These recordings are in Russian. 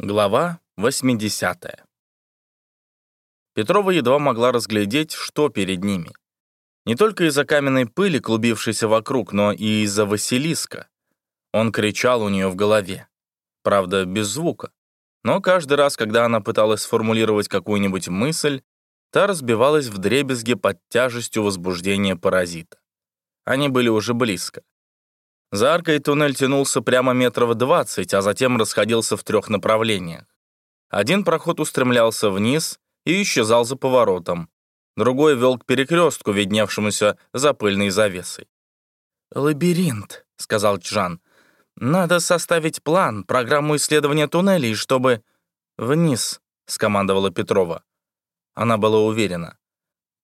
Глава 80. Петрова едва могла разглядеть, что перед ними. Не только из-за каменной пыли, клубившейся вокруг, но и из-за Василиска. Он кричал у нее в голове. Правда, без звука. Но каждый раз, когда она пыталась сформулировать какую-нибудь мысль, та разбивалась в дребезге под тяжестью возбуждения паразита. Они были уже близко. За аркой туннель тянулся прямо метров двадцать, а затем расходился в трех направлениях. Один проход устремлялся вниз и исчезал за поворотом. Другой вел к перекрестку, видневшемуся за пыльной завесой. «Лабиринт», — сказал Чжан. «Надо составить план, программу исследования туннелей, чтобы...» «Вниз», — скомандовала Петрова. Она была уверена.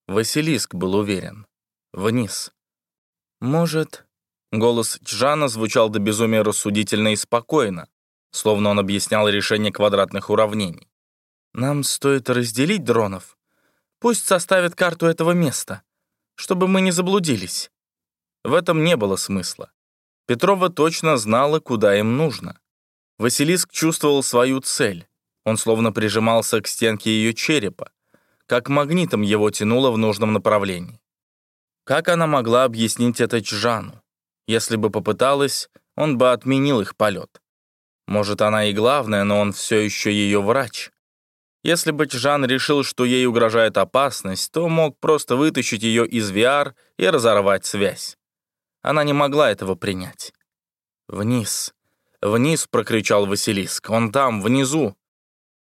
Василиск был уверен. «Вниз». «Может, Голос Чжана звучал до безумия рассудительно и спокойно, словно он объяснял решение квадратных уравнений. «Нам стоит разделить дронов. Пусть составят карту этого места, чтобы мы не заблудились». В этом не было смысла. Петрова точно знала, куда им нужно. Василиск чувствовал свою цель. Он словно прижимался к стенке ее черепа. Как магнитом его тянуло в нужном направлении. Как она могла объяснить это Чжану? Если бы попыталась, он бы отменил их полет. Может, она и главная, но он все еще ее врач. Если бы Чжан решил, что ей угрожает опасность, то мог просто вытащить ее из VR и разорвать связь. Она не могла этого принять. «Вниз! Вниз!» — прокричал Василиск. «Он там, внизу!»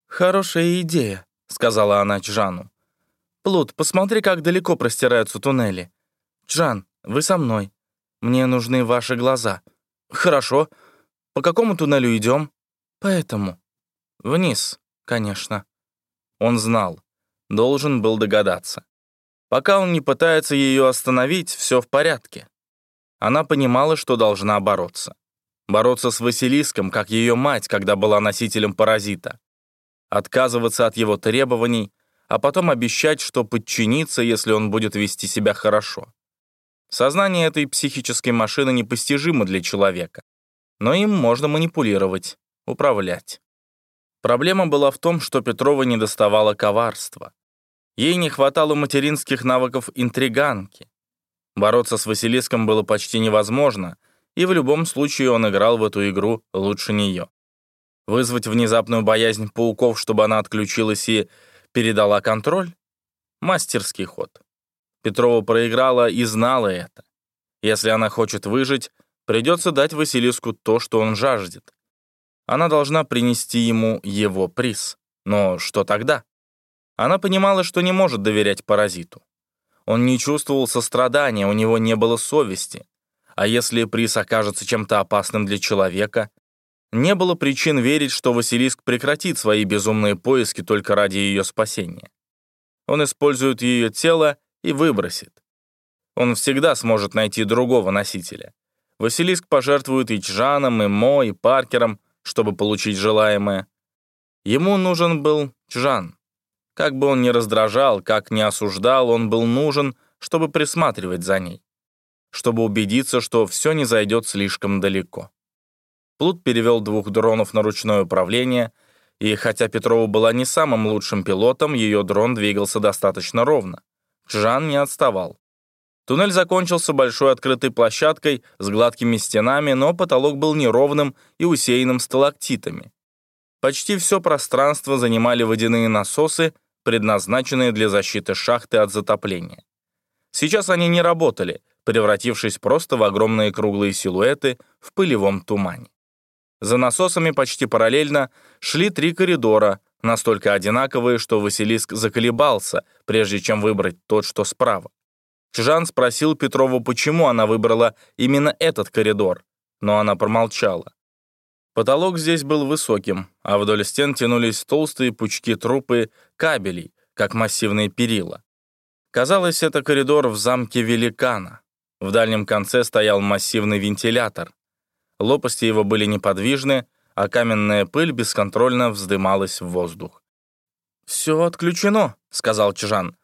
«Хорошая идея», — сказала она Чжану. «Плут, посмотри, как далеко простираются туннели. Чжан, вы со мной. Мне нужны ваши глаза». «Хорошо. По какому туннелю идем?» «По этому». «Вниз, конечно». Он знал. Должен был догадаться. Пока он не пытается ее остановить, все в порядке. Она понимала, что должна бороться. Бороться с Василиском, как ее мать, когда была носителем паразита. Отказываться от его требований, а потом обещать, что подчинится, если он будет вести себя хорошо. Сознание этой психической машины непостижимо для человека, но им можно манипулировать, управлять. Проблема была в том, что Петрова не доставала коварства. Ей не хватало материнских навыков интриганки. Бороться с Василиском было почти невозможно, и в любом случае он играл в эту игру лучше нее. Вызвать внезапную боязнь пауков, чтобы она отключилась и передала контроль? Мастерский ход. Петрова проиграла и знала это. Если она хочет выжить, придется дать Василиску то, что он жаждет. Она должна принести ему его приз. Но что тогда? Она понимала, что не может доверять паразиту. Он не чувствовал сострадания, у него не было совести. А если приз окажется чем-то опасным для человека? Не было причин верить, что Василиск прекратит свои безумные поиски только ради ее спасения. Он использует ее тело и выбросит. Он всегда сможет найти другого носителя. Василиск пожертвует и Чжаном, и Мо, и Паркером, чтобы получить желаемое. Ему нужен был Чжан. Как бы он ни раздражал, как ни осуждал, он был нужен, чтобы присматривать за ней, чтобы убедиться, что все не зайдет слишком далеко. Плут перевел двух дронов на ручное управление, и хотя Петрова была не самым лучшим пилотом, ее дрон двигался достаточно ровно. Жан не отставал. Туннель закончился большой открытой площадкой с гладкими стенами, но потолок был неровным и усеянным сталактитами. Почти все пространство занимали водяные насосы, предназначенные для защиты шахты от затопления. Сейчас они не работали, превратившись просто в огромные круглые силуэты в пылевом тумане. За насосами почти параллельно шли три коридора, настолько одинаковые, что Василиск заколебался, прежде чем выбрать тот, что справа. Чжан спросил Петрову, почему она выбрала именно этот коридор, но она промолчала. Потолок здесь был высоким, а вдоль стен тянулись толстые пучки трупы кабелей, как массивные перила. Казалось, это коридор в замке великана. В дальнем конце стоял массивный вентилятор. Лопасти его были неподвижны, а каменная пыль бесконтрольно вздымалась в воздух. «Все отключено», — сказал Чжан.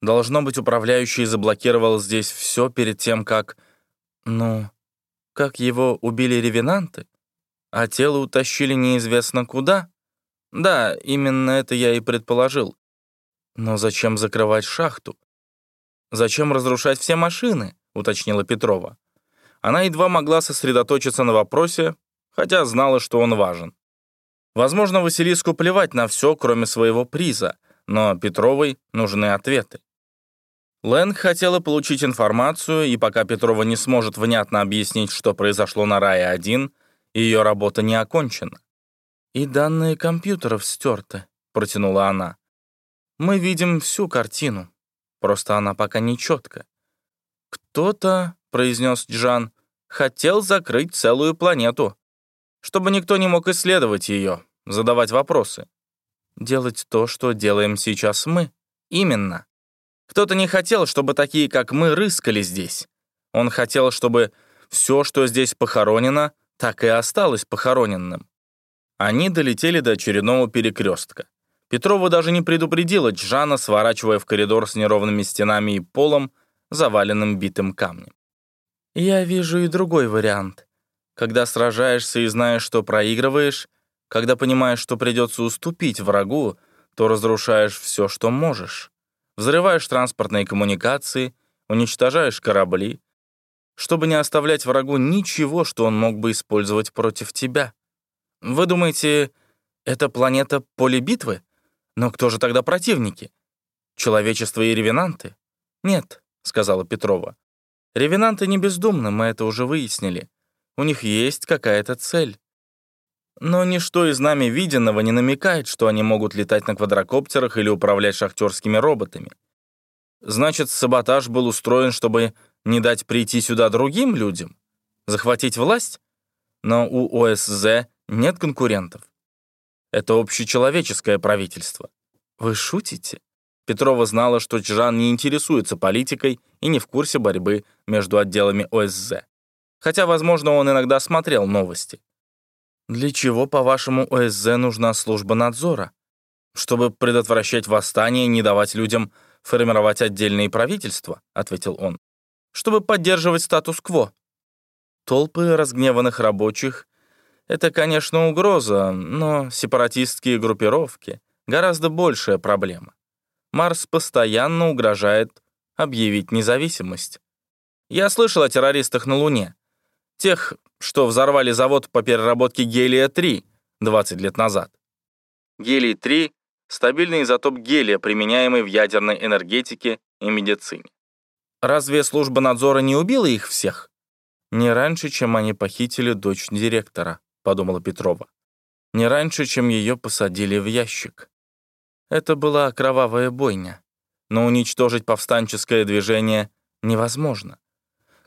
«Должно быть, управляющий заблокировал здесь все перед тем, как... Ну, как его убили ревенанты? А тело утащили неизвестно куда? Да, именно это я и предположил. Но зачем закрывать шахту? Зачем разрушать все машины? Уточнила Петрова. Она едва могла сосредоточиться на вопросе, хотя знала, что он важен. Возможно, Василиску плевать на все, кроме своего приза, но Петровой нужны ответы. Лэнг хотела получить информацию, и пока Петрова не сможет внятно объяснить, что произошло на Рае-1, ее работа не окончена. «И данные компьютеров стерты», — протянула она. «Мы видим всю картину, просто она пока не четкая. Кто-то, — произнес Джан, — хотел закрыть целую планету, чтобы никто не мог исследовать ее, задавать вопросы. Делать то, что делаем сейчас мы. Именно. Кто-то не хотел, чтобы такие, как мы, рыскали здесь. Он хотел, чтобы все, что здесь похоронено, так и осталось похороненным. Они долетели до очередного перекрестка. Петрова даже не предупредила Джана, сворачивая в коридор с неровными стенами и полом, заваленным битым камнем. «Я вижу и другой вариант. Когда сражаешься и знаешь, что проигрываешь, когда понимаешь, что придется уступить врагу, то разрушаешь все, что можешь. Взрываешь транспортные коммуникации, уничтожаешь корабли, чтобы не оставлять врагу ничего, что он мог бы использовать против тебя. Вы думаете, это планета поле битвы? Но кто же тогда противники? Человечество и ревенанты? Нет, сказала Петрова. Ревенанты не бездумны, мы это уже выяснили. У них есть какая-то цель. Но ничто из нами виденного не намекает, что они могут летать на квадрокоптерах или управлять шахтерскими роботами. Значит, саботаж был устроен, чтобы не дать прийти сюда другим людям? Захватить власть? Но у ОСЗ нет конкурентов. Это общечеловеческое правительство. Вы шутите? Петрова знала, что Чжан не интересуется политикой и не в курсе борьбы между отделами ОСЗ. Хотя, возможно, он иногда смотрел новости. Для чего, по-вашему, ОСЗ нужна служба надзора? Чтобы предотвращать восстание и не давать людям формировать отдельные правительства, ответил он. Чтобы поддерживать статус-кво. Толпы разгневанных рабочих это, конечно, угроза, но сепаратистские группировки — гораздо большая проблема. Марс постоянно угрожает объявить независимость. Я слышал о террористах на Луне. Тех, что взорвали завод по переработке гелия-3 20 лет назад. Гелий-3 — стабильный изотоп гелия, применяемый в ядерной энергетике и медицине. Разве служба надзора не убила их всех? Не раньше, чем они похитили дочь директора подумала Петрова. Не раньше, чем ее посадили в ящик. Это была кровавая бойня, но уничтожить повстанческое движение невозможно.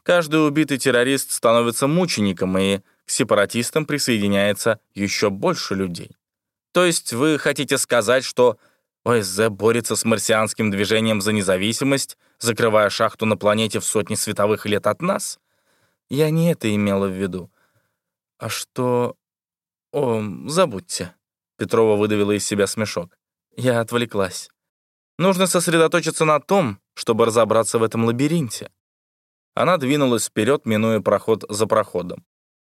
Каждый убитый террорист становится мучеником, и к сепаратистам присоединяется еще больше людей. То есть вы хотите сказать, что ОСЗ борется с марсианским движением за независимость, закрывая шахту на планете в сотни световых лет от нас? Я не это имела в виду. «А что...» «О, забудьте». Петрова выдавила из себя смешок. Я отвлеклась. Нужно сосредоточиться на том, чтобы разобраться в этом лабиринте. Она двинулась вперед, минуя проход за проходом.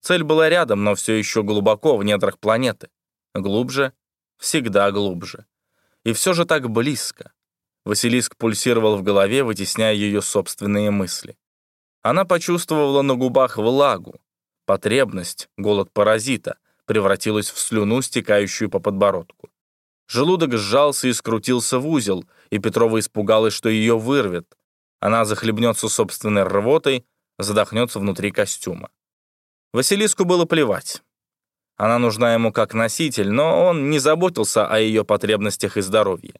Цель была рядом, но все еще глубоко в недрах планеты. Глубже, всегда глубже. И все же так близко. Василиск пульсировал в голове, вытесняя ее собственные мысли. Она почувствовала на губах влагу, Потребность, голод паразита, превратилась в слюну, стекающую по подбородку. Желудок сжался и скрутился в узел, и Петрова испугалась, что ее вырвет. Она захлебнется собственной рвотой, задохнется внутри костюма. Василиску было плевать. Она нужна ему как носитель, но он не заботился о ее потребностях и здоровье.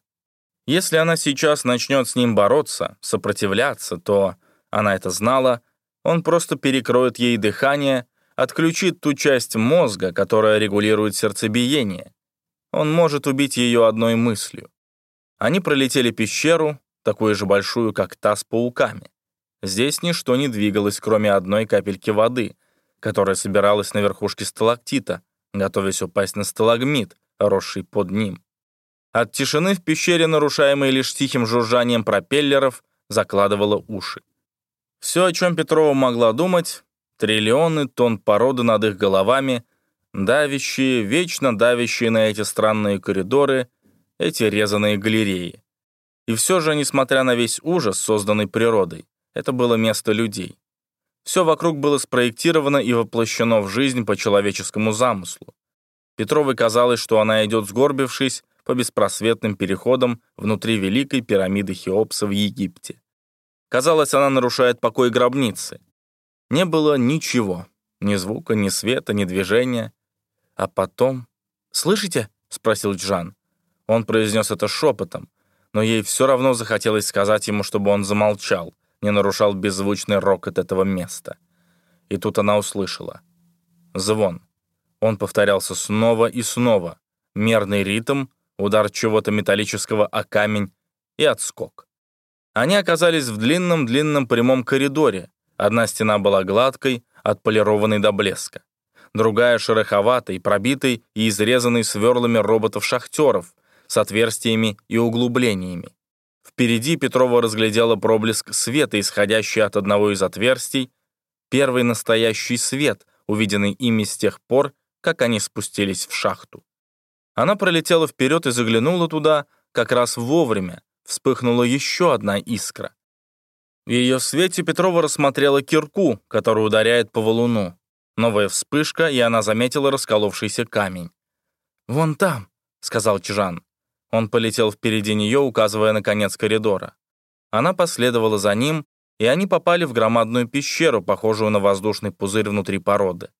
Если она сейчас начнет с ним бороться, сопротивляться, то, она это знала, он просто перекроет ей дыхание отключит ту часть мозга, которая регулирует сердцебиение. Он может убить ее одной мыслью. Они пролетели пещеру, такую же большую, как та с пауками. Здесь ничто не двигалось, кроме одной капельки воды, которая собиралась на верхушке сталактита, готовясь упасть на сталагмит, росший под ним. От тишины в пещере, нарушаемой лишь тихим жужжанием пропеллеров, закладывала уши. Все, о чем Петрова могла думать, Триллионы тонн породы над их головами, давящие, вечно давящие на эти странные коридоры, эти резаные галереи. И все же, несмотря на весь ужас, созданный природой, это было место людей. Все вокруг было спроектировано и воплощено в жизнь по человеческому замыслу. Петровой казалось, что она идет сгорбившись по беспросветным переходам внутри великой пирамиды Хеопса в Египте. Казалось, она нарушает покой гробницы. Не было ничего, ни звука, ни света, ни движения. А потом... «Слышите?» — спросил Джан. Он произнес это шепотом, но ей все равно захотелось сказать ему, чтобы он замолчал, не нарушал беззвучный рокот этого места. И тут она услышала. Звон. Он повторялся снова и снова. Мерный ритм, удар чего-то металлического о камень и отскок. Они оказались в длинном-длинном прямом коридоре. Одна стена была гладкой, отполированной до блеска. Другая шероховатой, пробитой и изрезанной сверлами роботов-шахтеров с отверстиями и углублениями. Впереди Петрова разглядела проблеск света, исходящий от одного из отверстий, первый настоящий свет, увиденный ими с тех пор, как они спустились в шахту. Она пролетела вперед и заглянула туда как раз вовремя. Вспыхнула еще одна искра. В ее свете Петрова рассмотрела кирку, которая ударяет по валуну. Новая вспышка, и она заметила расколовшийся камень. «Вон там», — сказал Чжан. Он полетел впереди нее, указывая на конец коридора. Она последовала за ним, и они попали в громадную пещеру, похожую на воздушный пузырь внутри породы.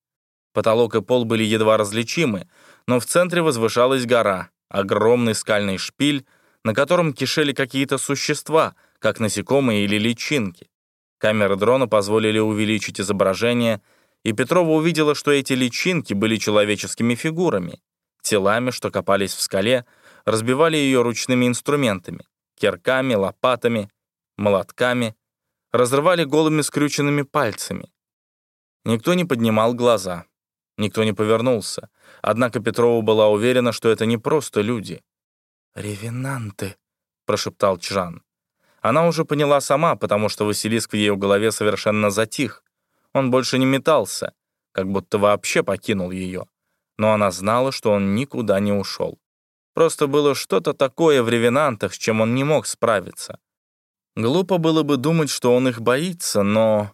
Потолок и пол были едва различимы, но в центре возвышалась гора, огромный скальный шпиль, на котором кишели какие-то существа, как насекомые или личинки. Камеры дрона позволили увеличить изображение, и Петрова увидела, что эти личинки были человеческими фигурами, телами, что копались в скале, разбивали ее ручными инструментами, кирками, лопатами, молотками, разрывали голыми скрюченными пальцами. Никто не поднимал глаза. Никто не повернулся. Однако Петрова была уверена, что это не просто люди. «Ревенанты», — прошептал Чжан. Она уже поняла сама, потому что Василиск в ее голове совершенно затих. Он больше не метался, как будто вообще покинул ее. Но она знала, что он никуда не ушел. Просто было что-то такое в ревенантах, с чем он не мог справиться. Глупо было бы думать, что он их боится, но...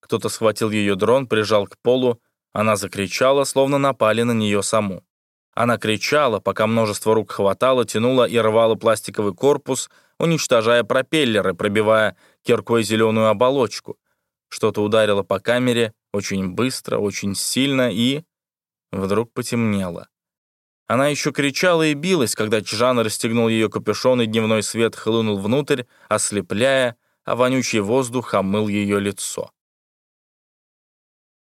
Кто-то схватил ее дрон, прижал к полу она закричала, словно напали на нее саму. Она кричала, пока множество рук хватало, тянуло и рвало пластиковый корпус, уничтожая пропеллеры, пробивая киркой зеленую оболочку. Что-то ударило по камере очень быстро, очень сильно и... Вдруг потемнело. Она еще кричала и билась, когда Чжан расстегнул ее капюшон, и дневной свет хлынул внутрь, ослепляя, а вонючий воздух омыл ее лицо.